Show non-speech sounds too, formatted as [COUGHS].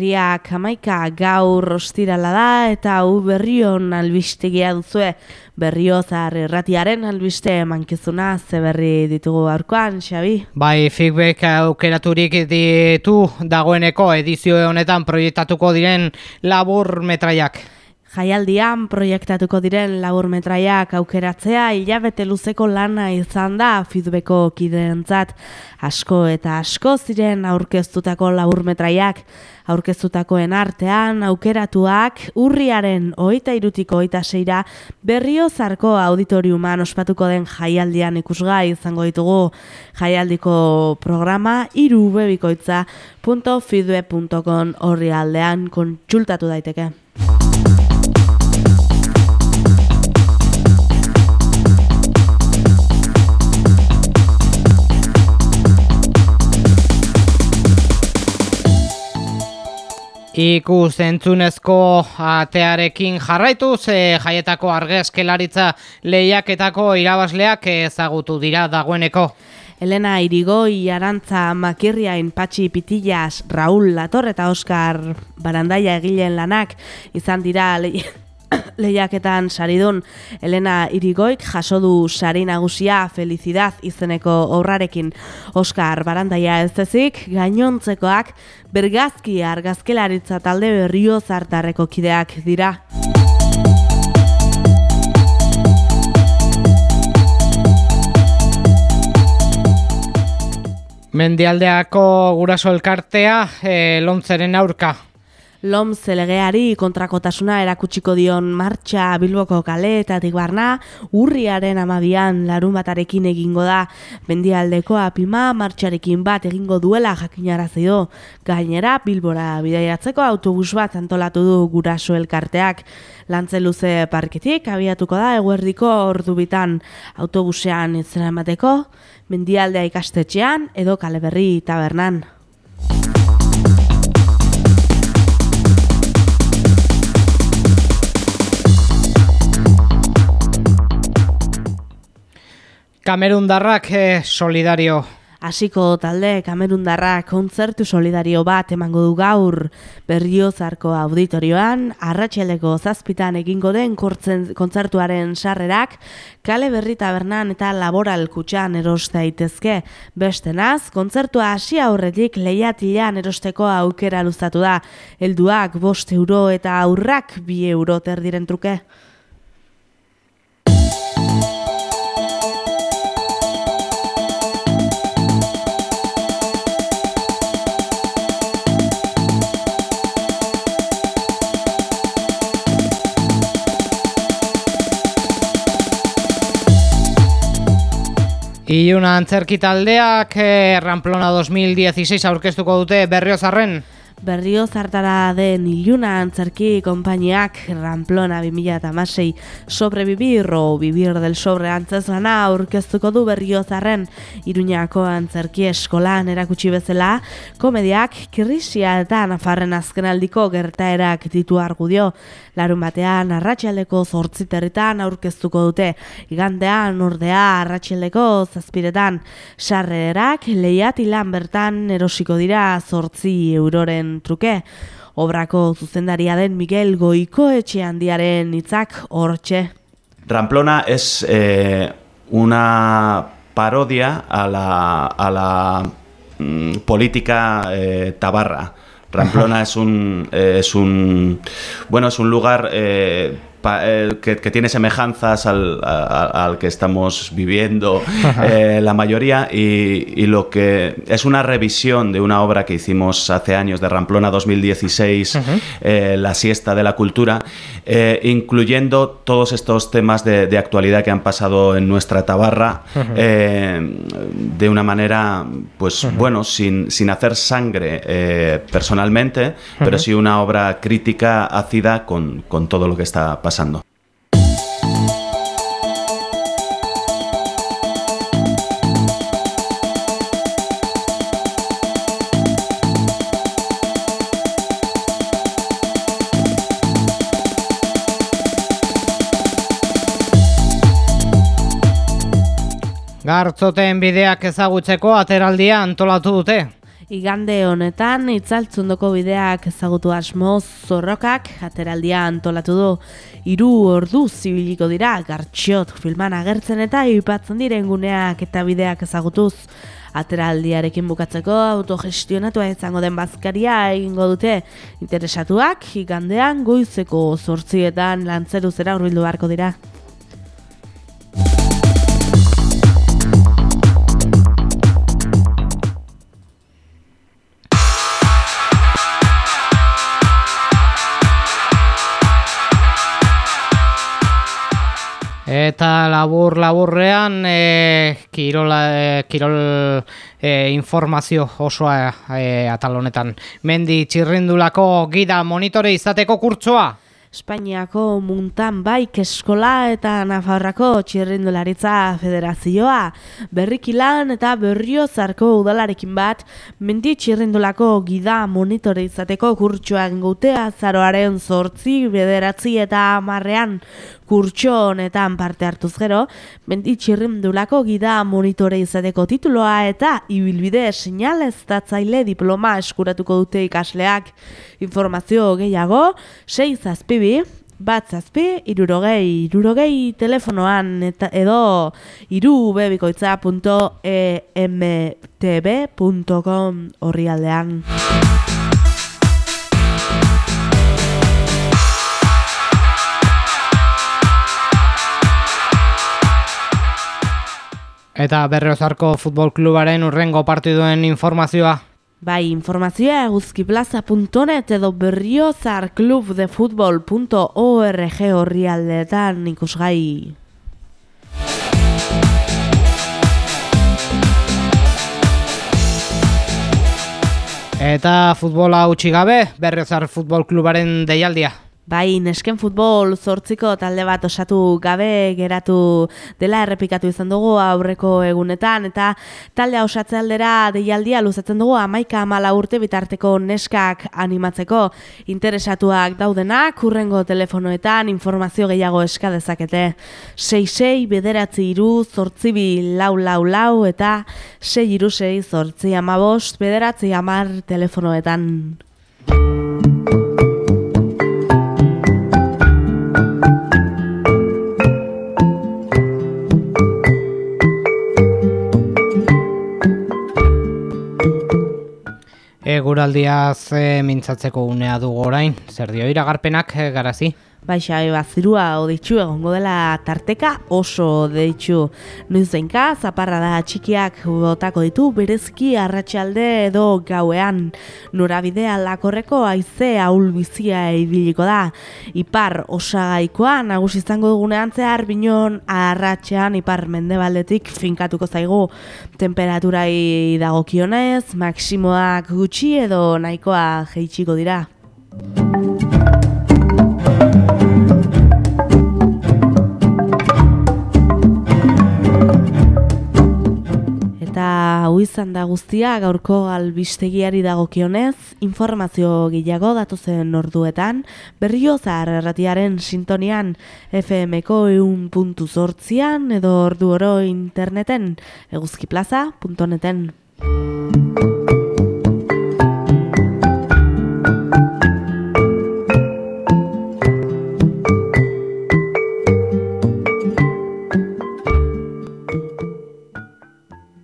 urriak amaika gaur ostirala da eta hau berrion albistegia duzue berriozar erratiaren albiste mankizuna ze berri ditugu aurkoan, Xabi? Bai, feedback aukeraturik ditu dagoeneko edizio honetan proiektatuko diren labur metraiak. Jaialdian proiektatuko diren laburmetraiak aukeratzea hilabete luzeko lana izan da feedbacko kideentzat. Asko eta asko ziren aurkeztutako laburmetraiak aurkeztutakoen artean aukeratuak urriaren oita irutiko oita seira berrio zarko auditoriuman ospatuko den jaialdian ikusgai izango ditugu. Jaialdiko programa irubebikoitza.feedback.com horri aldean kontsultatu daiteke. Ikus entzunezko atearekin jarraitu ze jaietako argezkelaritza lehiaketako irabazleak ezagutu dira dagoeneko. Elena Irigoi, Arantza, Makirriain, Patxi Pitillas, Raul Lator eta Oskar Barandaia egileen lanak izan dira [COUGHS] lehiaketan saridun Elena Irigoik jaso du sari nagusia Felicidad izeneko horrarekin Oscar Barandaia ez ezik gainontzekoak bergazki argazkelaritza talde berrio zartarreko kideak dira. Mendialdeako guraso elkartea e, lontzeren aurka Lom zelegeari kontrakotasuna erakutsiko dion martxa bilboko kale eta barna urriaren amabian larun batarekin egingo da. Bendialdeko apima martxarekin bat egingo duela jakinara zedo. Gainera bilbora bidaiatzeko autobus bat antolatu du guraso elkarteak. Lantze luze parketik abiatuko da eguerdiko ordu bitan autobusean izena emateko. Mendialdea ikastetxean edo kaleberri tabernan. Kamerundarrak eh, solidario. Hasiko talde Kamerundarrak kontzertu solidario bat emango du gaur Berriozarko auditorioan Arratxeleko zazpitan egingo den kontzertuaren sarrerak Kale Berri Tabernan eta Laboral Kutxan eros daitezke. Bestenaz, kontzertua hasi aurretik lehiatilean erosteko aukera luzatu da. Helduak bost euro eta aurrak bi euro terdiren truke. Iuna antzerki taldeak eh, Ramplona 2016 aurkeztuko dute berriozarren. Berrio zartara den iluna antzerki konpainiak Ramplona 2006 sobrevivir o vivir del sobre antzezlana aurkeztuko du berrio zarren Iruñako antzerki eskolan erakutsi bezala. Komediak krisia eta nafarren azkenaldiko gertaerak ditu argudio. Larun batean arratxaleko zortziterritan aurkeztuko dute. Igandean ordea arratxaleko zazpiretan. Sarrerak lehiatilan bertan erosiko dira zortzi euroren truke. Obrako zuzendaria den Miguel Goiko etxe handiaren hitzak hortxe. Ramplona es eh, una parodia a la, a la mm, política eh, tabarra. Ramplona [LAUGHS] es un, eh, es un bueno es un lugar eh, que, tiene semejanzas al, que estamos viviendo [LAUGHS] eh, la mayoría y, lo que es una revisión de una obra que hicimos hace años de Ramplona 2016, eh, La siesta de la cultura, eh, incluyendo todos estos temas de, actualidad que han pasado en nuestra tabarra de una manera, pues bueno, sin, sin hacer sangre personalmente, pero sí una obra crítica ácida con, con todo lo que está pasando pasando. Gartzoten bideak ezagutzeko ateraldia antolatu dute. Igande honetan itzaltzundoko bideak ezagutu asmoz zorrokak ateraldia antolatu du. Hiru ordu zibiliko dira gartxiot filman agertzen eta ipatzen diren guneak eta bideak ezagutuz. Ateraldiarekin bukatzeko autogestionatua izango den bazkaria egingo dute interesatuak igandean goizeko zortzietan lantzeruzera urbildu beharko dira. Eta labur laburrean e, kirola, e, kirol e, informazio osoa e, atal honetan. Mendi txirrindulako gida monitore izateko kurtsoa. Espainiako muntan baik eskola eta Nafarrako txirrindularitza federazioa berrikilan eta berrio zarko udalarekin bat mendi txirrindulako gida monitore izateko kurtsoa gotea zaroaren zortzi bederatzi eta amarrean kurtso honetan parte hartuz gero, menditxirrindulako gida monitore izateko tituloa eta ibilbide seinaleztatzaile diploma eskuratuko dute ikasleak. Informazio gehiago, 6 zazpibi, bat zazpi, irurogei, irurogei telefonoan eta edo irubebikoitza.emtb.com horri aldean. Eta berriozarko futbol klubaren urrengo partiduen informazioa. Bai, informazioa eguzkiplaza.net edo berriozarklubdefutbol.org horri aldeetan ikusgai. Eta futbola utxi gabe, berriozar futbol klubaren deialdia. Bai, nesken futbol zortziko talde bat osatu gabe geratu dela errepikatu izan dugu aurreko egunetan eta talde osatze aldera deialdia luzatzen dugu amaika amala urte bitarteko neskak animatzeko. Interesatuak daudenak kurrengo telefonoetan informazio gehiago eska dezakete. 66 bederatzi iru zortzibi lau lau lau eta 6 iru 6 zortzi amabost bederatzi amar telefonoetan Eguraldiaz e, mintzatzeko unea dugu orain, zer dio iragarpenak e, garazi? Baixa, eba, zirua oditxu egongo dela tarteka oso deitxu. Nuizenka, zaparra da txikiak botako ditu, berezki arratsalde edo gauean. Norabidea lakorreko aize ahul bizia ibiliko da. Ipar osagaikoa, nagus izango dugunean zehar, binon arratxean ipar mendebaldetik finkatuko zaigu. Temperaturai dagokionez, maksimoak gutxi edo nahikoa jeitsiko dira. Izan da guztia gaurko albistegiari dagokionez, informazio gehiago datozen orduetan, berriozar erratiaren sintonian FMko eun puntu zortzian edo ordu oro interneten eguzkiplaza.neten.